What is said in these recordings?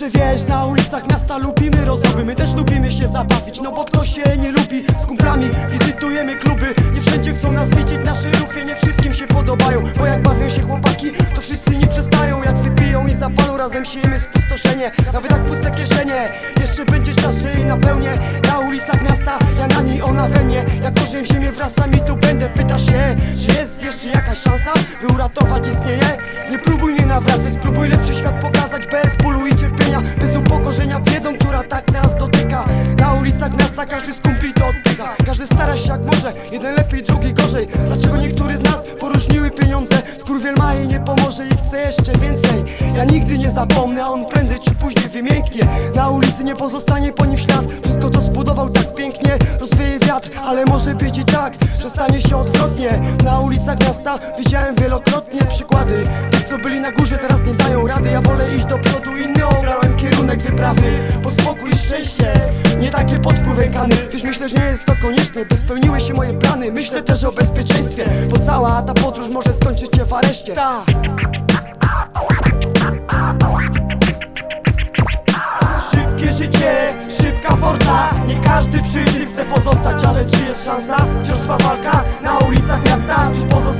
Dobrze wiesz, na ulicach miasta lubimy rozmowy My też lubimy się zabawić, no bo kto się nie lubi? Z kumplami wizytujemy kluby Nie wszędzie chcą nas widzieć, nasze ruchy nie wszystkim się podobają Bo jak bawią się chłopaki, to wszyscy nie przestają Jak wypiją i zapalą, razem siejemy spustoszenie Nawet jak puste czaszy i napełnię Na ulicach miasta, ja na niej, ona we mnie. Jak ożem ziemię wrastam i tu będę. Pytasz się, czy jest jeszcze jakaś szansa, by uratować istnienie? Nie próbuj mnie nawracać, spróbuj lepszy świat pokazać Bez bólu i cierpienia, bez upokorzenia biedą, która tak nas dotyka. Na ulicach miasta każdy z kumpli to oddycha. Każdy stara się jak może, jeden lepiej, drugi gorzej Skurwiel ma i nie pomoże i chce jeszcze więcej. Ja nigdy nie zapomnę, a on prędzej czy później wymięknie. Na ulicy nie pozostanie po nim ślad. Wszystko co zbudował tak pięknie rozwieje wiatr. Ale może być i tak, że stanie się odwrotnie. Na ulicach miasta widziałem wielokrotnie przykłady. Tych co byli na górze teraz nie dają rady. Ja wolę iść do przodu, inny obrałem kierunek wyprawy myślę, że nie jest to konieczne, by spełniły się moje plany Myślę też o bezpieczeństwie, bo cała ta podróż może skończyć się w areszcie Ta. Szybkie życie, szybka forsa Nie każdy przy tym chce pozostać Ale czy jest szansa? Wciąż trwa walka na ulicach miasta Czy pozostanę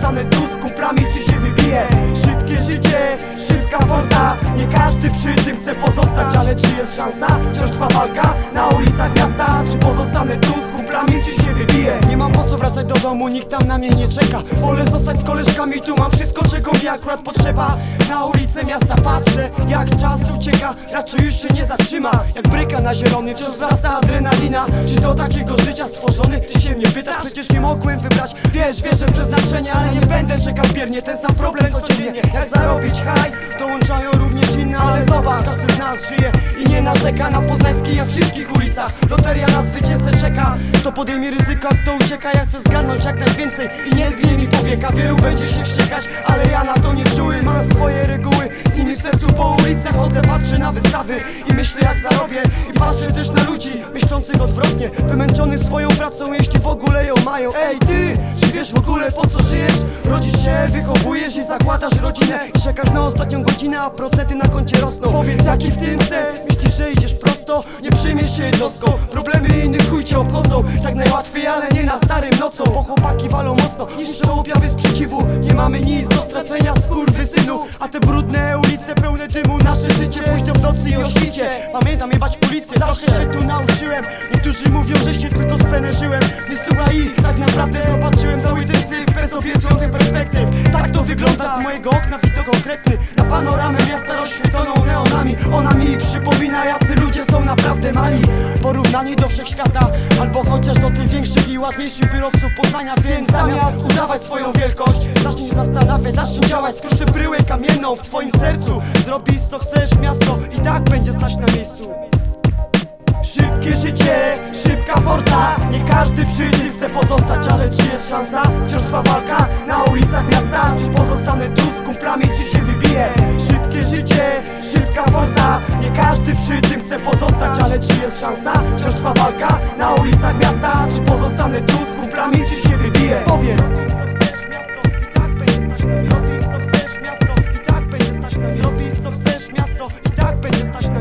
czy jest szansa? Wciąż trwa walka na ulicach miasta. Czy pozostanę tu z kumplami, czy się wybiję? Nie mam po co wracać do domu, nikt tam na mnie nie czeka. Wolę zostać z koleżkami, tu mam wszystko czego mi akurat potrzeba. Na ulicę miasta patrzę, jak czas ucieka. Raczej już się nie zatrzyma, jak bryka na zielony Wciąż wzrasta adrenalina, czy do takiego życia stworzony? Ty się mnie pytasz, przecież nie mogłem wybrać. Wiesz, wierzę w przeznaczenie, ale nie będę czekał biernie. Ten sam problem codziennie, jak zarobić hajs. Dołączają również inne, ale zobacz Każdy z nas żyje i nie narzeka na poznańskiej, ja wszystkich ulicach. Loteria na zwycięzcę czeka, kto podejmie ryzyko, kto ucieka Ja chcę zgarnąć jak najwięcej. I nie drgnie mi powieka Wielu będzie się wściekać, ale ja na to nie czuły. Mam swoje reguły, z nimi w sercu po ulicach Chodzę, patrzę na wystawy i myślę jak zarobię. I patrzę też na ludzi, myślących odwrotnie. Wymęczonych swoją pracą, jeśli w ogóle ją mają. Ej ty, czy wiesz w ogóle po co żyjesz? Rodzisz się, wychowujesz i zakładasz rodzinę. I czekasz na ostatnią godzinę, a procenty na koncie rosną. Powiedz jaki w tym sens? Nie przejmiesz się jednostką. Problemy innych chuj cię obchodzą Tak najłatwiej, ale nie na starym nocą. Bo chłopaki walą mocno, niszczą objawy sprzeciwu. Nie mamy nic do stracenia, synu. A te brudne ulice pełne dymu Nasze życie późno w nocy i o świcie. Pamiętam jebać policję, zawsze się tu nauczyłem. Niektórzy mówią, że się tylko spenerzyłem. Nie słuchaj ich, tak naprawdę zobaczyłem Cały ten syf bez obiecujących perspektyw. Tak to wygląda z mojego okna, widok konkretny. Na panoramę miasta rozświetloną neonami. Ona mi przypomina, jacy są naprawdę mali. Porównani do wszechświata Albo chociaż do tych większych i ładniejszych biurowców Poznania. Więc zamiast udawać swoją wielkość Zacznij zastanawiać, zacznij działać. Skruszy bryłę kamienną w twoim sercu. Zrobisz co chcesz miasto i tak będzie stać na miejscu. Szybkie życie, szybka forsa. Nie każdy przy tym chce pozostać Ale czy jest szansa? Wciąż trwa walka na ulicach miasta. Czy pozostanę tu z kumplami, czy się wybiję? Szybkie życie, szybka forsa każdy przy tym chce pozostać Ale czy jest szansa? Wciąż trwa walka na ulicach miasta Czy pozostanę tu z kumplami, czy się wybiję? Powiedz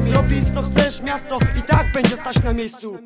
Zrobisz co chcesz miasto i tak będzie stać na miejscu